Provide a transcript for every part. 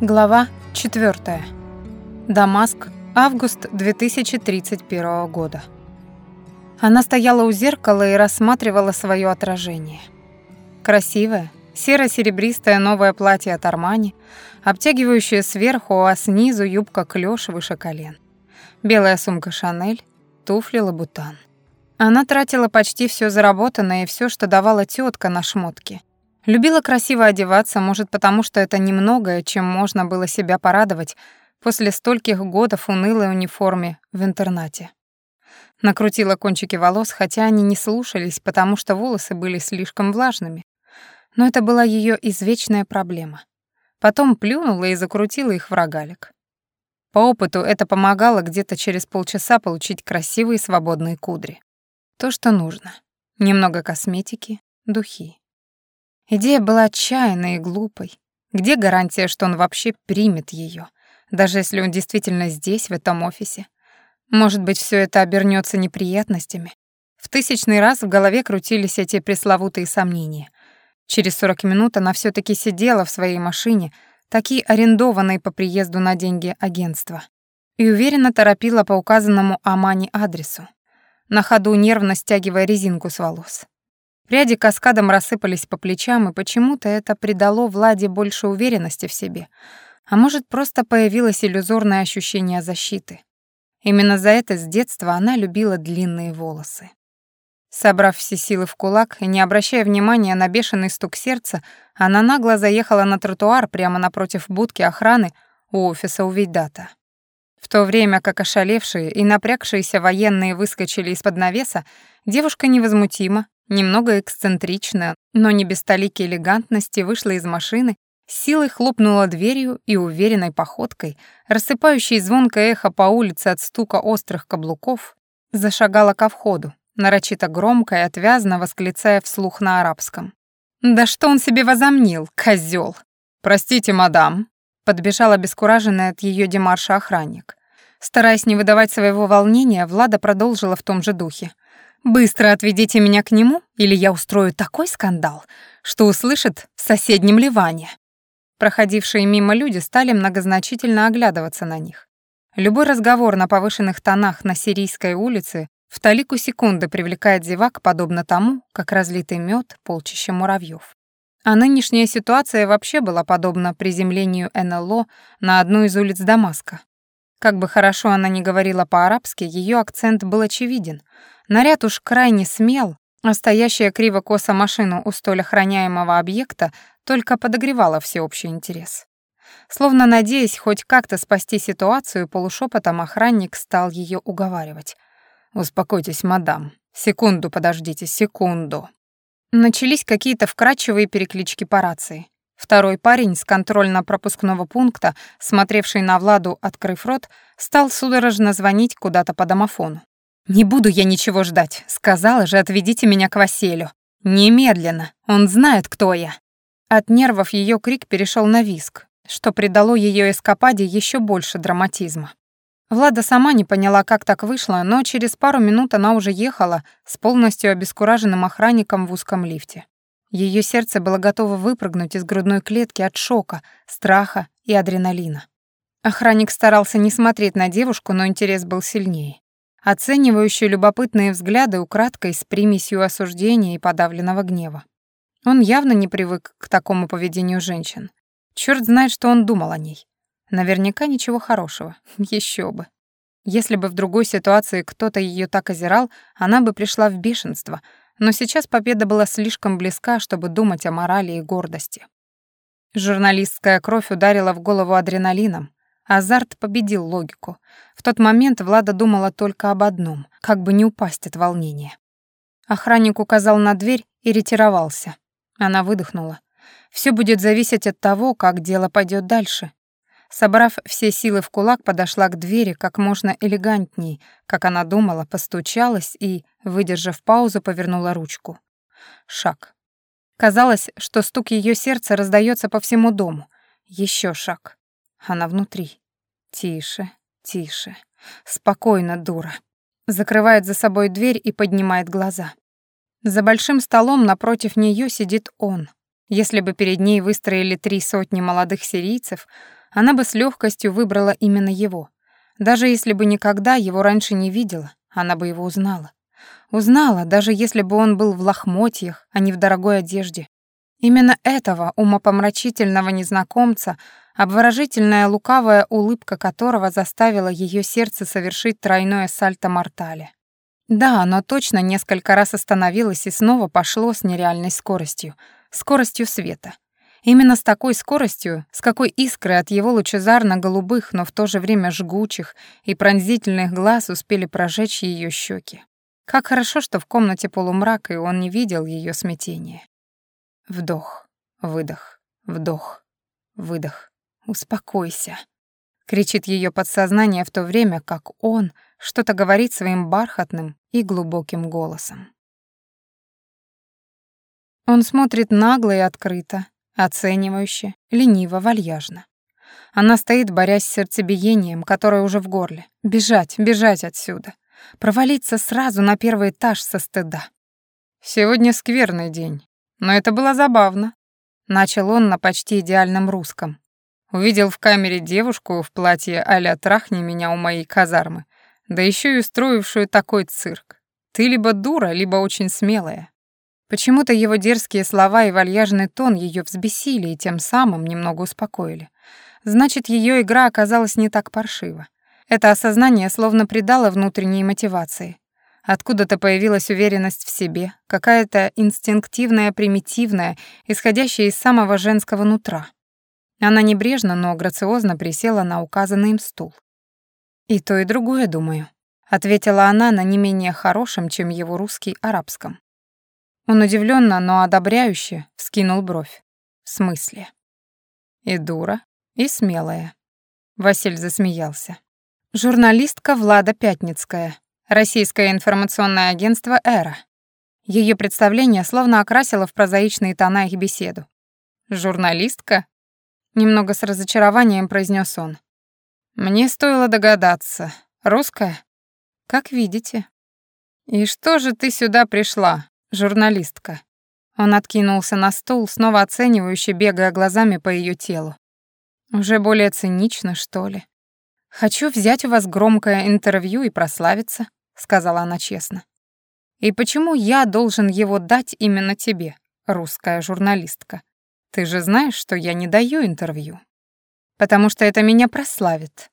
Глава 4. Дамаск, август 2031 года. Она стояла у зеркала и рассматривала свое отражение. Красивое, серо-серебристое новое платье от Армани, обтягивающее сверху, а снизу юбка клёш выше колен. Белая сумка Шанель, туфли Лабутан. Она тратила почти все заработанное и все, что давала тетка на шмотки. Любила красиво одеваться, может, потому что это немногое, чем можно было себя порадовать после стольких годов унылой униформе в интернате. Накрутила кончики волос, хотя они не слушались, потому что волосы были слишком влажными. Но это была ее извечная проблема. Потом плюнула и закрутила их в рогалик. По опыту это помогало где-то через полчаса получить красивые свободные кудри. То, что нужно. Немного косметики, духи. Идея была отчаянной и глупой. Где гарантия, что он вообще примет ее, даже если он действительно здесь, в этом офисе? Может быть, все это обернется неприятностями? В тысячный раз в голове крутились эти пресловутые сомнения. Через 40 минут она все таки сидела в своей машине, такие арендованные по приезду на деньги агентства, и уверенно торопила по указанному Амани адресу, на ходу нервно стягивая резинку с волос. Пряди каскадом рассыпались по плечам, и почему-то это придало Владе больше уверенности в себе. А может, просто появилось иллюзорное ощущение защиты. Именно за это с детства она любила длинные волосы. Собрав все силы в кулак и не обращая внимания на бешеный стук сердца, она нагло заехала на тротуар прямо напротив будки охраны у офиса Увейдата. В то время как ошалевшие и напрягшиеся военные выскочили из-под навеса, девушка невозмутимо, Немного эксцентрично, но не без толики элегантности вышла из машины, силой хлопнула дверью и уверенной походкой, рассыпающей звонкое эхо по улице от стука острых каблуков, зашагала ко входу, нарочито громко и отвязно восклицая вслух на арабском. «Да что он себе возомнил, козёл!» «Простите, мадам», — подбежал обескураженный от её демарша охранник. Стараясь не выдавать своего волнения, Влада продолжила в том же духе. Быстро отведите меня к нему, или я устрою такой скандал, что услышит в соседнем Ливане». Проходившие мимо люди стали многозначительно оглядываться на них. Любой разговор на повышенных тонах на Сирийской улице в талику секунды привлекает зевак, подобно тому, как разлитый мед полчища муравьев. А нынешняя ситуация вообще была подобна приземлению НЛО на одну из улиц Дамаска. Как бы хорошо она ни говорила по-арабски, ее акцент был очевиден, Наряд уж крайне смел, а стоящая криво-косо машина у столь охраняемого объекта только подогревала всеобщий интерес. Словно надеясь хоть как-то спасти ситуацию, полушепотом охранник стал ее уговаривать. «Успокойтесь, мадам. Секунду подождите, секунду». Начались какие-то вкрадчивые переклички по рации. Второй парень с контрольно-пропускного пункта, смотревший на Владу, открыв рот, стал судорожно звонить куда-то по домофону. «Не буду я ничего ждать. Сказала же, отведите меня к Василию. Немедленно. Он знает, кто я». От нервов ее крик перешел на виск, что придало ее эскападе еще больше драматизма. Влада сама не поняла, как так вышло, но через пару минут она уже ехала с полностью обескураженным охранником в узком лифте. Ее сердце было готово выпрыгнуть из грудной клетки от шока, страха и адреналина. Охранник старался не смотреть на девушку, но интерес был сильнее оценивающие любопытные взгляды украдкой с примесью осуждения и подавленного гнева. Он явно не привык к такому поведению женщин. Черт знает, что он думал о ней. Наверняка ничего хорошего. Еще бы. Если бы в другой ситуации кто-то ее так озирал, она бы пришла в бешенство, но сейчас победа была слишком близка, чтобы думать о морали и гордости. Журналистская кровь ударила в голову адреналином, Азарт победил логику. В тот момент Влада думала только об одном — как бы не упасть от волнения. Охранник указал на дверь и ретировался. Она выдохнула. Все будет зависеть от того, как дело пойдет дальше. Собрав все силы в кулак, подошла к двери как можно элегантней, как она думала, постучалась и, выдержав паузу, повернула ручку. Шаг. Казалось, что стук ее сердца раздается по всему дому. Еще шаг. Она внутри. Тише, тише. Спокойно, дура. Закрывает за собой дверь и поднимает глаза. За большим столом напротив нее сидит он. Если бы перед ней выстроили три сотни молодых сирийцев, она бы с легкостью выбрала именно его. Даже если бы никогда его раньше не видела, она бы его узнала. Узнала, даже если бы он был в лохмотьях, а не в дорогой одежде. Именно этого умопомрачительного незнакомца, обворожительная лукавая улыбка которого заставила ее сердце совершить тройное сальто-мортале. Да, оно точно несколько раз остановилось и снова пошло с нереальной скоростью, скоростью света. Именно с такой скоростью, с какой искры от его лучезарно-голубых, но в то же время жгучих и пронзительных глаз успели прожечь ее щеки. Как хорошо, что в комнате полумрак, и он не видел ее смятения. Вдох, выдох, вдох, выдох. Успокойся. Кричит ее подсознание в то время, как он что-то говорит своим бархатным и глубоким голосом. Он смотрит нагло и открыто, оценивающе, лениво, вальяжно. Она стоит, борясь с сердцебиением, которое уже в горле. Бежать, бежать отсюда. Провалиться сразу на первый этаж со стыда. Сегодня скверный день. Но это было забавно. Начал он на почти идеальном русском. Увидел в камере девушку в платье а-ля «Трахни меня у моей казармы», да еще и устроившую такой цирк. Ты либо дура, либо очень смелая. Почему-то его дерзкие слова и вальяжный тон ее взбесили и тем самым немного успокоили. Значит, ее игра оказалась не так паршива. Это осознание словно придало внутренней мотивации. Откуда-то появилась уверенность в себе, какая-то инстинктивная, примитивная, исходящая из самого женского нутра. Она небрежно, но грациозно присела на указанный им стул. «И то, и другое, думаю», — ответила она на не менее хорошем, чем его русский, арабском. Он удивленно, но одобряюще вскинул бровь. «В смысле?» «И дура, и смелая». Василь засмеялся. «Журналистка Влада Пятницкая, Российское информационное агентство «Эра». Ее представление словно окрасило в прозаичные тона их беседу. «Журналистка?» — немного с разочарованием произнес он. «Мне стоило догадаться. Русская?» «Как видите». «И что же ты сюда пришла, журналистка?» Он откинулся на стул, снова оценивающе, бегая глазами по ее телу. Уже более цинично, что ли. «Хочу взять у вас громкое интервью и прославиться», сказала она честно. И почему я должен его дать именно тебе, русская журналистка? Ты же знаешь, что я не даю интервью. Потому что это меня прославит.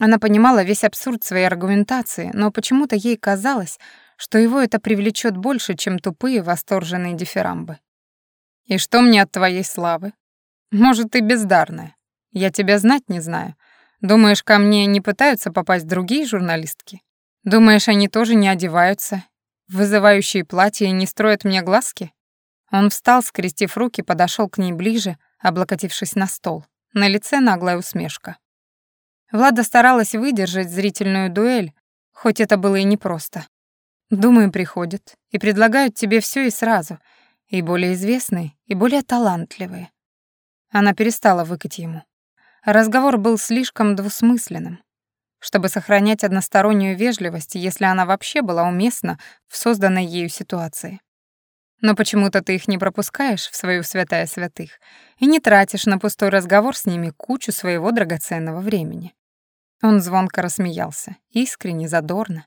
Она понимала весь абсурд своей аргументации, но почему-то ей казалось, что его это привлечет больше, чем тупые восторженные дифирамбы. «И что мне от твоей славы? Может, ты бездарная. Я тебя знать не знаю. Думаешь, ко мне не пытаются попасть другие журналистки? Думаешь, они тоже не одеваются? Вызывающие платья не строят мне глазки? Он встал, скрестив руки, подошел к ней ближе, облокотившись на стол. На лице наглая усмешка. Влада старалась выдержать зрительную дуэль, хоть это было и непросто. Думаю, приходят и предлагают тебе все и сразу, и более известные, и более талантливые. Она перестала выкать ему. Разговор был слишком двусмысленным чтобы сохранять одностороннюю вежливость, если она вообще была уместна в созданной ею ситуации. Но почему-то ты их не пропускаешь в свою святая святых и не тратишь на пустой разговор с ними кучу своего драгоценного времени. Он звонко рассмеялся, искренне, задорно.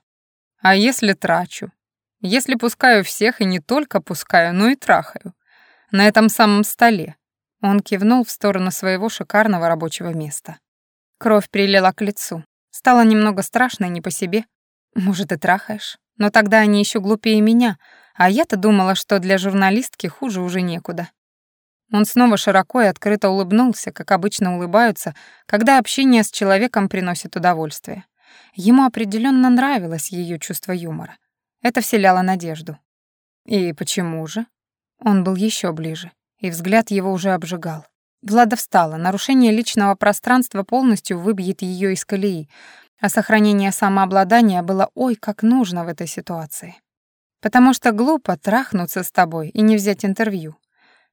А если трачу? Если пускаю всех и не только пускаю, но и трахаю. На этом самом столе. Он кивнул в сторону своего шикарного рабочего места. Кровь прилила к лицу. Стало немного страшно и не по себе. Может, и трахаешь? Но тогда они еще глупее меня, а я-то думала, что для журналистки хуже уже некуда. Он снова широко и открыто улыбнулся, как обычно улыбаются, когда общение с человеком приносит удовольствие. Ему определенно нравилось ее чувство юмора. Это вселяло надежду. И почему же? Он был еще ближе, и взгляд его уже обжигал. Влада встала. Нарушение личного пространства полностью выбьет ее из колеи, а сохранение самообладания было ой как нужно в этой ситуации. Потому что глупо трахнуться с тобой и не взять интервью.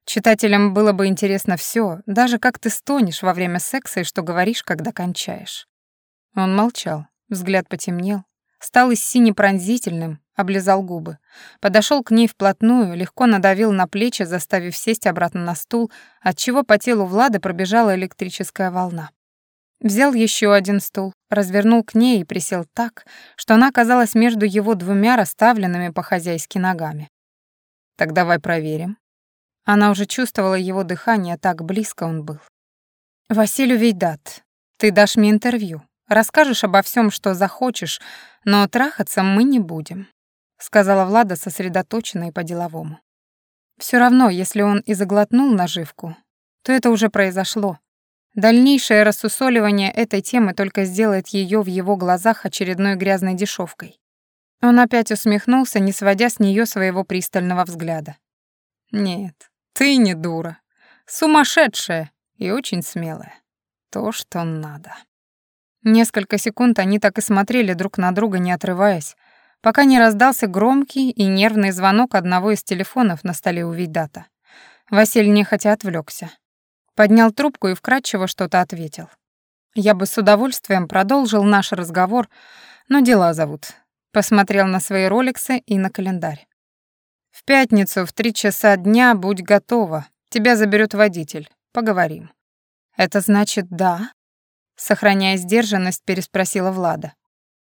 Читателям было бы интересно все, даже как ты стонешь во время секса и что говоришь, когда кончаешь. Он молчал, взгляд потемнел, стал из сине пронзительным, облизал губы. Подошел к ней вплотную, легко надавил на плечи, заставив сесть обратно на стул, отчего по телу Влады пробежала электрическая волна. Взял еще один стул, развернул к ней и присел так, что она оказалась между его двумя расставленными по-хозяйски ногами. «Так давай проверим». Она уже чувствовала его дыхание, так близко он был. «Василий Вейдат, ты дашь мне интервью, расскажешь обо всем, что захочешь, но трахаться мы не будем», сказала Влада сосредоточенно и по-деловому. Все равно, если он и заглотнул наживку, то это уже произошло, Дальнейшее рассусоливание этой темы только сделает ее в его глазах очередной грязной дешевкой. Он опять усмехнулся, не сводя с нее своего пристального взгляда. «Нет, ты не дура. Сумасшедшая и очень смелая. То, что надо». Несколько секунд они так и смотрели друг на друга, не отрываясь, пока не раздался громкий и нервный звонок одного из телефонов на столе у Вейдата. Василий нехотя отвлекся. Поднял трубку и вкратчиво что-то ответил. Я бы с удовольствием продолжил наш разговор, но дела зовут. Посмотрел на свои роликсы и на календарь. В пятницу в три часа дня будь готова. Тебя заберет водитель. Поговорим. Это значит да? Сохраняя сдержанность, переспросила Влада.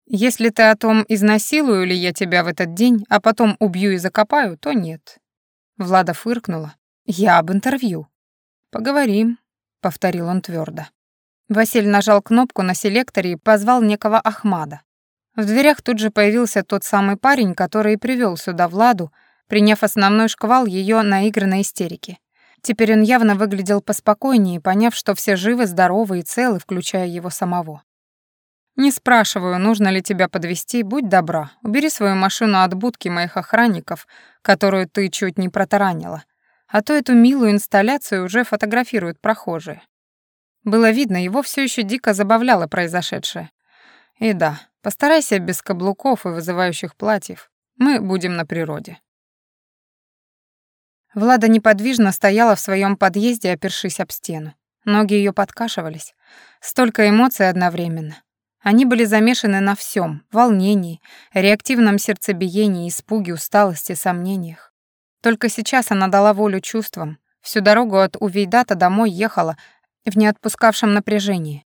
Если ты о том, изнасилую ли я тебя в этот день, а потом убью и закопаю, то нет. Влада фыркнула. Я об интервью. «Поговорим», — повторил он твердо. Василь нажал кнопку на селекторе и позвал некого Ахмада. В дверях тут же появился тот самый парень, который и привел сюда Владу, приняв основной шквал ее наигранной истерики. Теперь он явно выглядел поспокойнее, поняв, что все живы, здоровы и целы, включая его самого. «Не спрашиваю, нужно ли тебя подвести, будь добра, убери свою машину от будки моих охранников, которую ты чуть не протаранила, а то эту милую инсталляцию уже фотографируют прохожие. Было видно, его все еще дико забавляло произошедшее. И да, постарайся без каблуков и вызывающих платьев. Мы будем на природе. Влада неподвижно стояла в своем подъезде, опершись об стену. Ноги ее подкашивались. Столько эмоций одновременно. Они были замешаны на всем: волнении, реактивном сердцебиении, испуге, усталости, сомнениях. Только сейчас она дала волю чувствам. Всю дорогу от Увейдата домой ехала в неотпускавшем напряжении.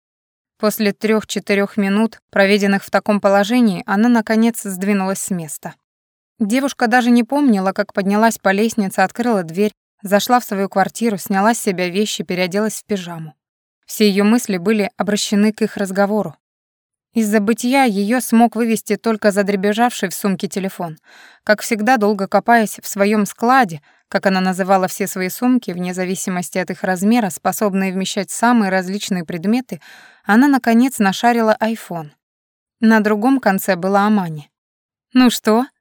После трех-четырех минут, проведенных в таком положении, она, наконец, сдвинулась с места. Девушка даже не помнила, как поднялась по лестнице, открыла дверь, зашла в свою квартиру, сняла с себя вещи, переоделась в пижаму. Все ее мысли были обращены к их разговору. Из-за бытия ее смог вывести только задребежавший в сумке телефон. Как всегда, долго копаясь в своем складе, как она называла все свои сумки, вне зависимости от их размера, способные вмещать самые различные предметы, она, наконец, нашарила айфон. На другом конце была Амани. «Ну что?» —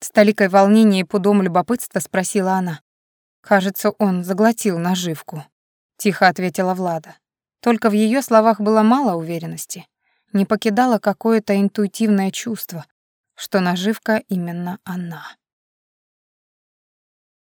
с толикой волнения и пудом любопытства спросила она. «Кажется, он заглотил наживку», — тихо ответила Влада. Только в ее словах было мало уверенности не покидало какое-то интуитивное чувство, что наживка именно она.